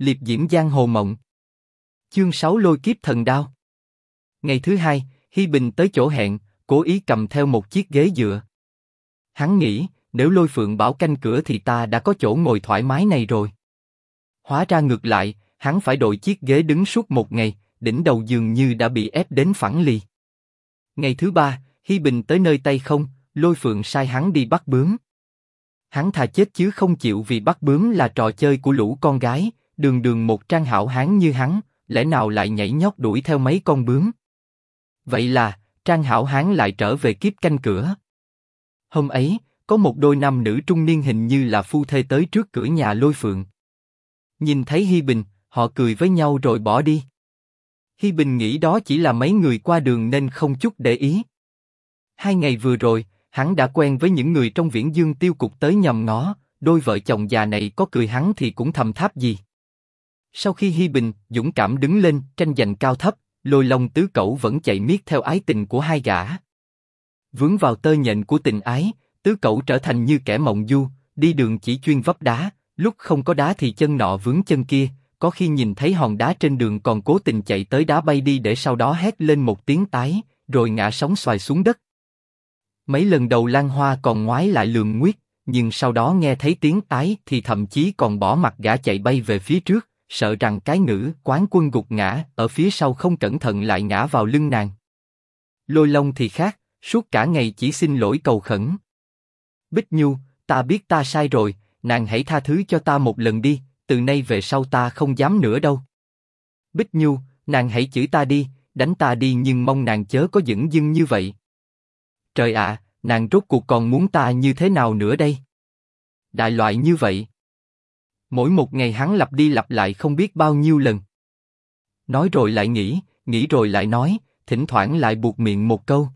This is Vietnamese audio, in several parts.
liệp diễm giang hồ mộng. Chương 6 lôi kiếp thần đao. Ngày thứ hai, Hi Bình tới chỗ hẹn, cố ý cầm theo một chiếc ghế dựa. Hắn nghĩ, nếu lôi phượng bảo canh cửa thì ta đã có chỗ ngồi thoải mái này rồi. Hóa ra ngược lại, hắn phải đội chiếc ghế đứng suốt một ngày, đỉnh đầu dường như đã bị ép đến phẳng lì. Ngày thứ ba, Hi Bình tới nơi Tây không, lôi phượng sai hắn đi bắt bướm. Hắn thà chết chứ không chịu vì bắt bướm là trò chơi của lũ con gái, đường đường một trang hảo hán như hắn, lẽ nào lại nhảy nhót đuổi theo mấy con bướm? Vậy là, trang hảo hán lại trở về kiếp canh cửa. Hôm ấy, có một đôi nam nữ trung niên hình như là phu thê tới trước cửa nhà lôi phượng. Nhìn thấy Hi Bình, họ cười với nhau rồi bỏ đi. Hi Bình nghĩ đó chỉ là mấy người qua đường nên không chút để ý. Hai ngày vừa rồi, hắn đã quen với những người trong viễn dương tiêu cục tới nhầm ngó, đôi vợ chồng già này có cười hắn thì cũng thầm tháp gì. Sau khi Hi Bình dũng cảm đứng lên tranh giành cao thấp, lôi long tứ cẩu vẫn chạy miết theo ái tình của hai gã. Vướng vào tơ nhện của tình ái, tứ cẩu trở thành như kẻ mộng du, đi đường chỉ chuyên vấp đá, lúc không có đá thì chân nọ vướng chân kia, có khi nhìn thấy hòn đá trên đường còn cố tình chạy tới đá bay đi để sau đó hét lên một tiếng tái, rồi ngã sóng xoài xuống đất. Mấy lần đầu Lan Hoa còn ngoái lại lườm nguyết, nhưng sau đó nghe thấy tiếng tái thì thậm chí còn bỏ mặt gã chạy bay về phía trước, sợ rằng cái ngữ quán quân gục ngã ở phía sau không cẩn thận lại ngã vào lưng nàng. Lôi Long thì khác, suốt cả ngày chỉ xin lỗi cầu khẩn. Bích Nhu, ta biết ta sai rồi, nàng hãy tha thứ cho ta một lần đi, từ nay về sau ta không dám nữa đâu. Bích Nhu, nàng hãy chửi ta đi, đánh ta đi nhưng mong nàng chớ có dững dưng như vậy. Trời ạ, nàng rốt cuộc còn muốn ta như thế nào nữa đây? Đại loại như vậy. Mỗi một ngày hắn lặp đi lặp lại không biết bao nhiêu lần. Nói rồi lại nghĩ, nghĩ rồi lại nói, thỉnh thoảng lại buộc miệng một câu.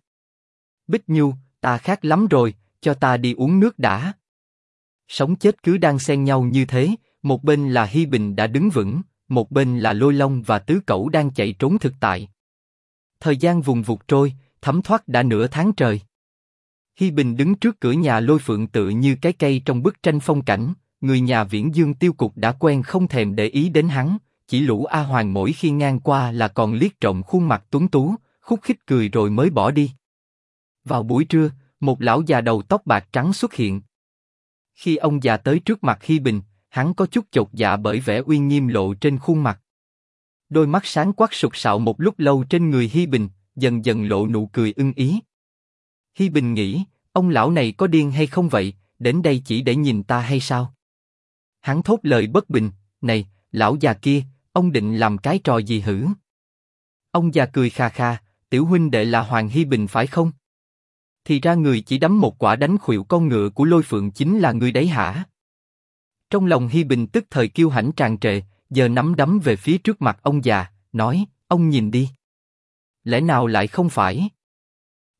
Bích Nhu, ta khát lắm rồi, cho ta đi uống nước đã. Sống chết cứ đang xen nhau như thế, một bên là Hi Bình đã đứng vững, một bên là Lôi Long và Tứ Cẩu đang chạy trốn thực tại. Thời gian vùng vụt trôi, thấm thoát đã nửa tháng trời. Hi Bình đứng trước cửa nhà Lôi Phượng tự như cái cây trong bức tranh phong cảnh, người nhà Viễn Dương Tiêu Cục đã quen không thèm để ý đến hắn, chỉ lũ A Hoàng mỗi khi ngang qua là còn liếc trộm khuôn mặt tuấn tú, khúc khích cười rồi mới bỏ đi. Vào buổi trưa, một lão già đầu tóc bạc trắng xuất hiện. Khi ông già tới trước mặt Hi Bình, hắn có chút chột dạ bởi vẻ uy nghiêm lộ trên khuôn mặt. Đôi mắt sáng quắc sụp sạo một lúc lâu trên người Hi Bình, dần dần lộ nụ cười ưng ý. Hi Bình nghĩ, ông lão này có điên hay không vậy, đến đây chỉ để nhìn ta hay sao? Hắn thốt lời bất bình, này, lão già kia, ông định làm cái trò gì hử? Ông già cười kha kha, tiểu huynh đệ là Hoàng Hi Bình phải không? Thì ra người chỉ đấm một quả đánh khuỵu con ngựa của lôi phượng chính là người đấy hả? Trong lòng Hi Bình tức thời kiêu hãnh tràn trề, giờ nắm đấm về phía trước mặt ông già, nói, ông nhìn đi. Lẽ nào lại không phải?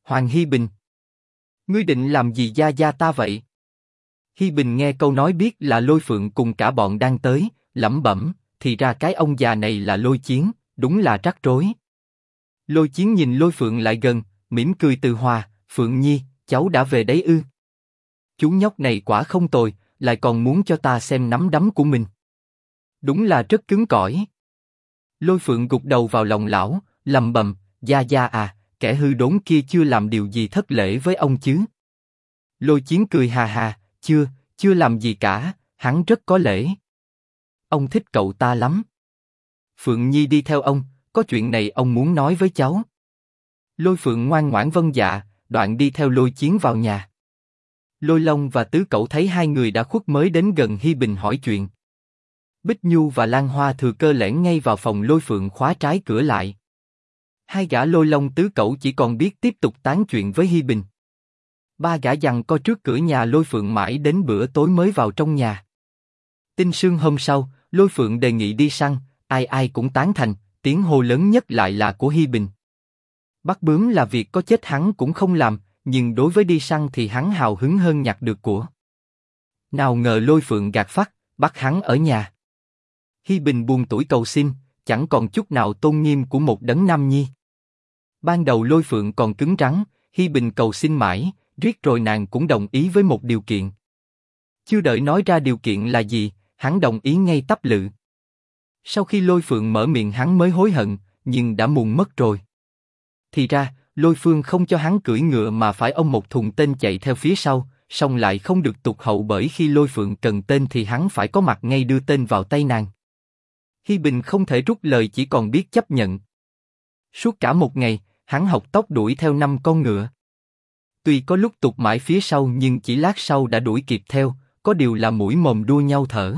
Hoàng Hi Bình. Ngươi định làm gì gia gia ta vậy? Hi Bình nghe câu nói biết là lôi phượng cùng cả bọn đang tới, lẩm bẩm, thì ra cái ông già này là lôi chiến, đúng là rắc rối. Lôi chiến nhìn lôi phượng lại gần, mỉm cười từ hòa, Phượng Nhi, cháu đã về đấy ư? Chú nhóc này quả không tồi, lại còn muốn cho ta xem nắm đấm của mình. Đúng là rất cứng cỏi. Lôi Phượng gục đầu vào lòng lão, lầm bầm, gia gia à, kẻ hư đốn kia chưa làm điều gì thất lễ với ông chứ? Lôi Chiến cười hà hà, chưa, chưa làm gì cả, hắn rất có lễ. Ông thích cậu ta lắm. Phượng Nhi đi theo ông, có chuyện này ông muốn nói với cháu. Lôi Phượng ngoan ngoãn vâng dạ, đoạn đi theo Lôi Chiến vào nhà. Lôi Long và Tứ Cẩu thấy hai người đã khuất mới đến gần Hi Bình hỏi chuyện. Bích Nhu và Lan Hoa thừa cơ lẻn ngay vào phòng Lôi Phượng khóa trái cửa lại. Hai gã Lôi Long Tứ Cẩu chỉ còn biết tiếp tục tán chuyện với Hi Bình. Ba gã dằn co trước cửa nhà Lôi Phượng mãi đến bữa tối mới vào trong nhà. Tinh sương hôm sau, Lôi Phượng đề nghị đi săn, ai ai cũng tán thành, tiếng hô lớn nhất lại là của Hi Bình. Bắt bướm là việc có chết hắn cũng không làm, nhưng đối với đi săn thì hắn hào hứng hơn nhặt được của. Nào ngờ lôi phượng gạt phát, bắt hắn ở nhà. Hi Bình buồn tuổi cầu xin, chẳng còn chút nào tôn nghiêm của một đấng nam nhi. Ban đầu lôi phượng còn cứng rắn, Hi Bình cầu xin mãi, riết rồi nàng cũng đồng ý với một điều kiện. Chưa đợi nói ra điều kiện là gì, hắn đồng ý ngay tấp lự. Sau khi lôi phượng mở miệng hắn mới hối hận, nhưng đã muộn mất rồi. Thì ra, lôi phương không cho hắn cưỡi ngựa mà phải ông một thùng tên chạy theo phía sau, song lại không được tụt hậu bởi khi lôi phượng cần tên thì hắn phải có mặt ngay đưa tên vào tay nàng. Hi Bình không thể rút lời chỉ còn biết chấp nhận. Suốt cả một ngày, hắn học tốc đuổi theo năm con ngựa. Tuy có lúc tụt mãi phía sau nhưng chỉ lát sau đã đuổi kịp theo, có điều là mũi mồm đua nhau thở.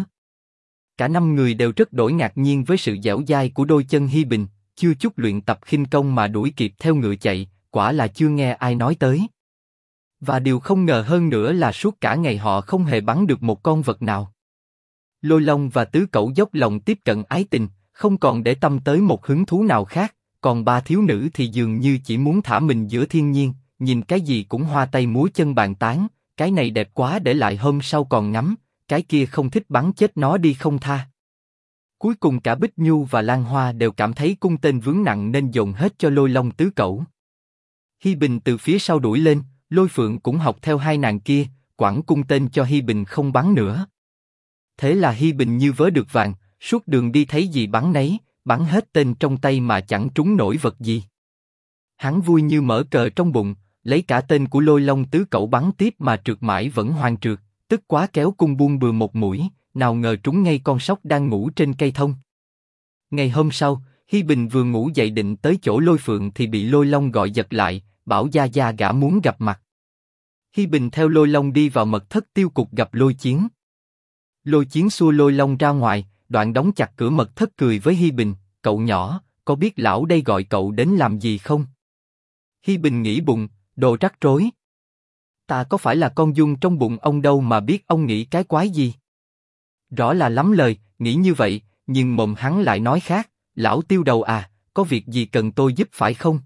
Cả năm người đều rất đổi ngạc nhiên với sự dẻo dai của đôi chân Hi Bình, chưa chút luyện tập khinh công mà đuổi kịp theo ngựa chạy, quả là chưa nghe ai nói tới. Và điều không ngờ hơn nữa là suốt cả ngày họ không hề bắn được một con vật nào. Lôi Long và Tứ Cẩu dốc lòng tiếp cận ái tình, không còn để tâm tới một hứng thú nào khác, còn ba thiếu nữ thì dường như chỉ muốn thả mình giữa thiên nhiên, nhìn cái gì cũng hoa tay múa chân bàn tán, cái này đẹp quá để lại hôm sau còn ngắm, cái kia không thích bắn chết nó đi không tha. Cuối cùng cả Bích Nhu và Lan Hoa đều cảm thấy cung tên vướng nặng nên dồn hết cho lôi long tứ cẩu. Hi Bình từ phía sau đuổi lên, lôi phượng cũng học theo hai nàng kia, quẳng cung tên cho Hi Bình không bắn nữa. Thế là Hi Bình như vớ được vàng, suốt đường đi thấy gì bắn nấy, bắn hết tên trong tay mà chẳng trúng nổi vật gì. Hắn vui như mở cờ trong bụng, lấy cả tên của lôi long tứ cậu bắn tiếp mà trượt mãi vẫn hoàn trượt, tức quá kéo cung buông bừa một mũi, nào ngờ trúng ngay con sóc đang ngủ trên cây thông. Ngày hôm sau, Hi Bình vừa ngủ dậy định tới chỗ lôi phượng thì bị lôi long gọi giật lại, bảo gia gia gã muốn gặp mặt. Hi Bình theo lôi long đi vào mật thất tiêu cục gặp lôi chiến. Lôi chiến xua lôi long ra ngoài, đoạn đóng chặt cửa mật thất cười với Hi Bình, cậu nhỏ, có biết lão đây gọi cậu đến làm gì không? Hi Bình nghĩ bụng, đồ rắc rối. Ta có phải là con dung trong bụng ông đâu mà biết ông nghĩ cái quái gì? Rõ là lắm lời, nghĩ như vậy, nhưng mồm hắn lại nói khác, lão tiêu đầu à, có việc gì cần tôi giúp phải không?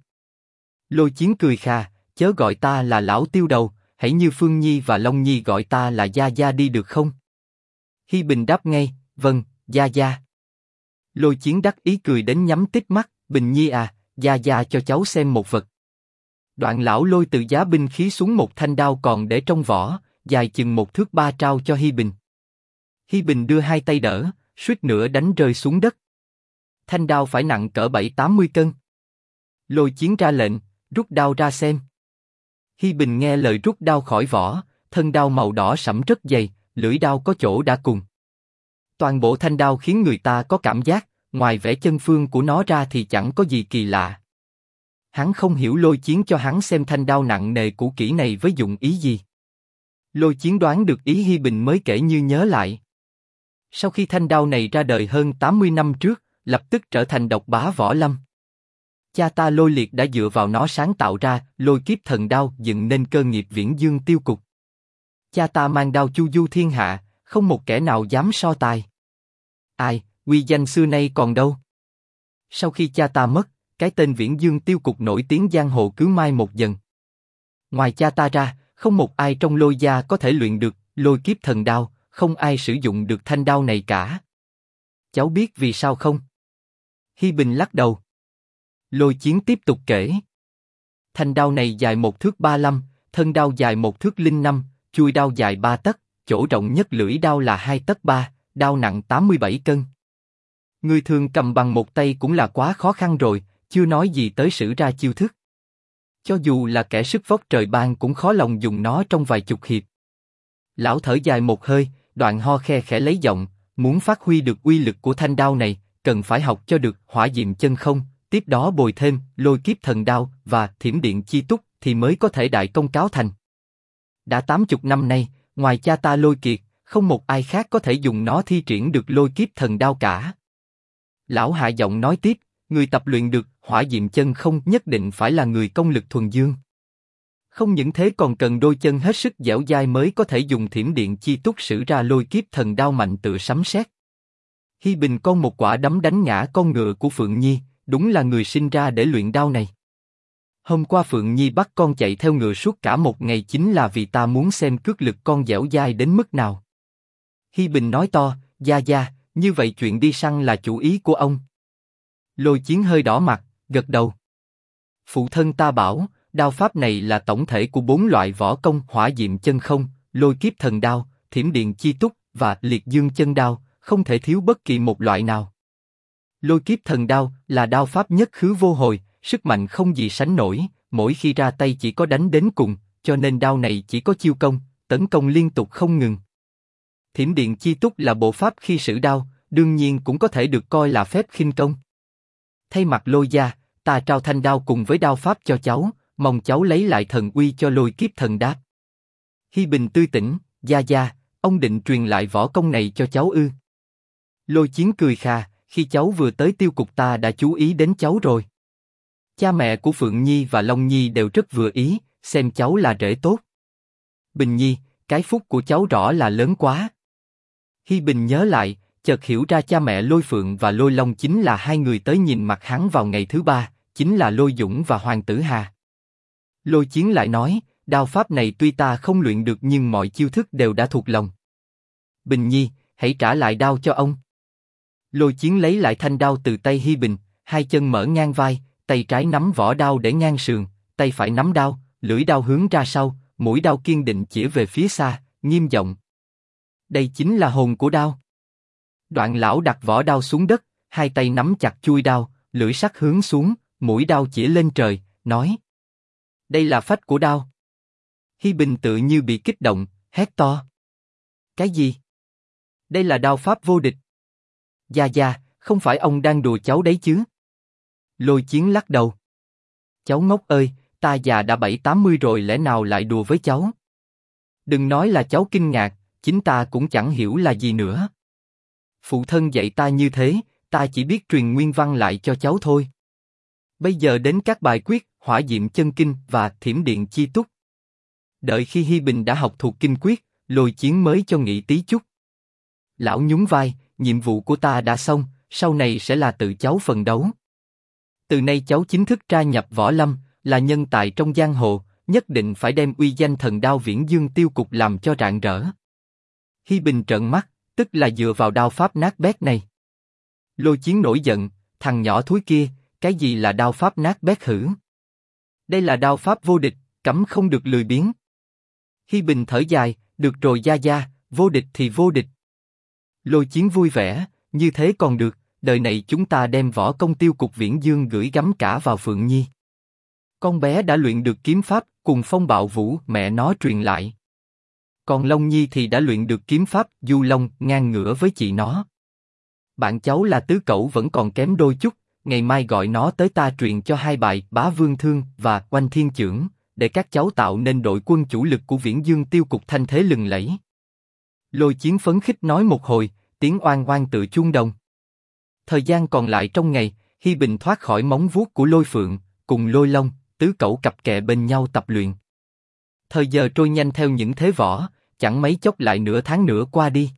Lôi chiến cười khà, chớ gọi ta là lão tiêu đầu, hãy như Phương Nhi và Long Nhi gọi ta là Gia Gia đi được không? Hi Bình đáp ngay, vâng, Gia Gia. Lôi chiến đắc ý cười đến nhắm tít mắt, Bình Nhi à, Gia Gia cho cháu xem một vật. Đoạn lão lôi từ giá binh khí xuống một thanh đao còn để trong vỏ, dài chừng một thước ba trao cho Hi Bình. Hi Bình đưa hai tay đỡ, suýt nữa đánh rơi xuống đất. Thanh đao phải nặng cỡ bảy tám mươi cân. Lôi chiến ra lệnh, rút đao ra xem. Hi Bình nghe lời rút đao khỏi vỏ, thân đao màu đỏ sẫm rất dày, lưỡi đao có chỗ đã cùng. Toàn bộ thanh đao khiến người ta có cảm giác, ngoài vẻ chân phương của nó ra thì chẳng có gì kỳ lạ. Hắn không hiểu lôi chiến cho hắn xem thanh đao nặng nề cũ kỹ này với dụng ý gì. Lôi chiến đoán được ý Hi Bình mới kể như nhớ lại. Sau khi thanh đao này ra đời hơn 80 năm trước, lập tức trở thành độc bá võ lâm. Cha ta lôi liệt đã dựa vào nó sáng tạo ra lôi kiếp thần đao dựng nên cơ nghiệp viễn dương tiêu cục. Cha ta mang đao chu du thiên hạ, không một kẻ nào dám so tài. Ai, uy danh xưa nay còn đâu? Sau khi cha ta mất, cái tên viễn dương tiêu cục nổi tiếng giang hồ cứ mai một dần. Ngoài cha ta ra, không một ai trong lôi gia có thể luyện được lôi kiếp thần đao, không ai sử dụng được thanh đao này cả. Cháu biết vì sao không? Hi Bình lắc đầu. Lôi chiến tiếp tục kể. Thanh đao này dài một thước ba lăm, thân đao dài một thước linh năm, chui đao dài ba tấc, chỗ rộng nhất lưỡi đao là hai tấc ba, đao nặng 87 cân. Người thường cầm bằng một tay cũng là quá khó khăn rồi, chưa nói gì tới sử ra chiêu thức. Cho dù là kẻ sức vóc trời ban cũng khó lòng dùng nó trong vài chục hiệp. Lão thở dài một hơi, đoạn ho khe khẽ lấy giọng, muốn phát huy được uy lực của thanh đao này, cần phải học cho được hỏa diệm chân không, tiếp đó bồi thêm lôi kiếp thần đao và thiểm điện chi túc thì mới có thể đại công cáo thành. Đã tám chục năm nay, ngoài cha ta lôi kiệt, không một ai khác có thể dùng nó thi triển được lôi kiếp thần đao cả. Lão hạ giọng nói tiếp, người tập luyện được hỏa diệm chân không nhất định phải là người công lực thuần dương. Không những thế còn cần đôi chân hết sức dẻo dai mới có thể dùng thiểm điện chi túc sử ra lôi kiếp thần đao mạnh tự sấm sét. Hi Bình con một quả đấm đánh ngã con ngựa của Phượng Nhi, đúng là người sinh ra để luyện đao này. Hôm qua Phượng Nhi bắt con chạy theo ngựa suốt cả một ngày chính là vì ta muốn xem cước lực con dẻo dai đến mức nào. Hi Bình nói to, gia gia, như vậy chuyện đi săn là chủ ý của ông. Lôi chiến hơi đỏ mặt, gật đầu. Phụ thân ta bảo, đao pháp này là tổng thể của bốn loại võ công hỏa diệm chân không, lôi kiếp thần đao, thiểm điện chi túc và liệt dương chân đao, không thể thiếu bất kỳ một loại nào. Lôi kiếp thần đao là đao pháp nhất khứ vô hồi, sức mạnh không gì sánh nổi, mỗi khi ra tay chỉ có đánh đến cùng, cho nên đao này chỉ có chiêu công, tấn công liên tục không ngừng. Thiểm điện chi túc là bộ pháp khi sử đao, đương nhiên cũng có thể được coi là phép khinh công. Thay mặt lôi gia, ta trao thanh đao cùng với đao pháp cho cháu, mong cháu lấy lại thần uy cho lôi kiếp thần đáp. Hi Bình tươi tỉnh, gia gia, ông định truyền lại võ công này cho cháu ư? Lôi chiến cười kha, khi cháu vừa tới tiêu cục ta đã chú ý đến cháu rồi. Cha mẹ của Phượng Nhi và Long Nhi đều rất vừa ý, xem cháu là rể tốt. Bình Nhi, cái phúc của cháu rõ là lớn quá. Hi Bình nhớ lại, chợt hiểu ra cha mẹ Lôi Phượng và Lôi Long chính là hai người tới nhìn mặt hắn vào ngày thứ ba, chính là Lôi Dũng và Hoàng Tử Hà. Lôi Chiến lại nói, đao pháp này tuy ta không luyện được nhưng mọi chiêu thức đều đã thuộc lòng. Bình Nhi, hãy trả lại đao cho ông. Lôi Chiến lấy lại thanh đao từ tay Hi Bình, hai chân mở ngang vai, tay trái nắm vỏ đao để ngang sườn, tay phải nắm đao, lưỡi đao hướng ra sau, mũi đao kiên định chỉ về phía xa, nghiêm giọng. Đây chính là hồn của đao. Đoạn lão đặt vỏ đao xuống đất, hai tay nắm chặt chui đao, lưỡi sắc hướng xuống, mũi đao chỉ lên trời, nói: Đây là phách của đao. Hi Bình tự như bị kích động, hét to: Cái gì? Đây là đao pháp vô địch. Gia Gia, không phải ông đang đùa cháu đấy chứ? Lôi Chiến lắc đầu. Cháu ngốc ơi, ta già đã bảy tám mươi rồi lẽ nào lại đùa với cháu? Đừng nói là cháu kinh ngạc, chính ta cũng chẳng hiểu là gì nữa. Phụ thân dạy ta như thế, ta chỉ biết truyền nguyên văn lại cho cháu thôi. Bây giờ đến các bài quyết, hỏa diệm chân kinh và thiểm điện chi túc. Đợi khi Hi Bình đã học thuộc kinh quyết, lôi chiến mới cho nghỉ tí chút. Lão nhún vai, nhiệm vụ của ta đã xong, sau này sẽ là tự cháu phần đấu. Từ nay cháu chính thức tra nhập võ lâm, là nhân tài trong giang hồ, nhất định phải đem uy danh thần đao viễn dương tiêu cục làm cho rạng rỡ. Hi Bình trợn mắt, tức là dựa vào đao pháp nát bét này. Lôi chiến nổi giận, thằng nhỏ thúi kia, cái gì là đao pháp nát bét hử? Đây là đao pháp vô địch, cấm không được lười biếng. Hi Bình thở dài, được rồi gia gia, vô địch thì vô địch. Lôi chiến vui vẻ, như thế còn được, đời này chúng ta đem võ công tiêu cục viễn dương gửi gắm cả vào Phượng Nhi. Con bé đã luyện được kiếm pháp, cùng phong bạo vũ mẹ nó truyền lại. Còn Long Nhi thì đã luyện được kiếm pháp du long ngang ngửa với chị nó. Bạn cháu là tứ cẩu vẫn còn kém đôi chút, ngày mai gọi nó tới ta truyền cho hai bài bá vương thương và oanh thiên trưởng, để các cháu tạo nên đội quân chủ lực của viễn dương tiêu cục thanh thế lừng lẫy. Lôi chiến phấn khích nói một hồi, tiếng oan oan tự chuông đồng. Thời gian còn lại trong ngày, Hi Bình thoát khỏi móng vuốt của lôi phượng, cùng lôi long, tứ cẩu cặp kè bên nhau tập luyện. Thời giờ trôi nhanh theo những thế võ, chẳng mấy chốc lại nửa tháng nữa qua đi.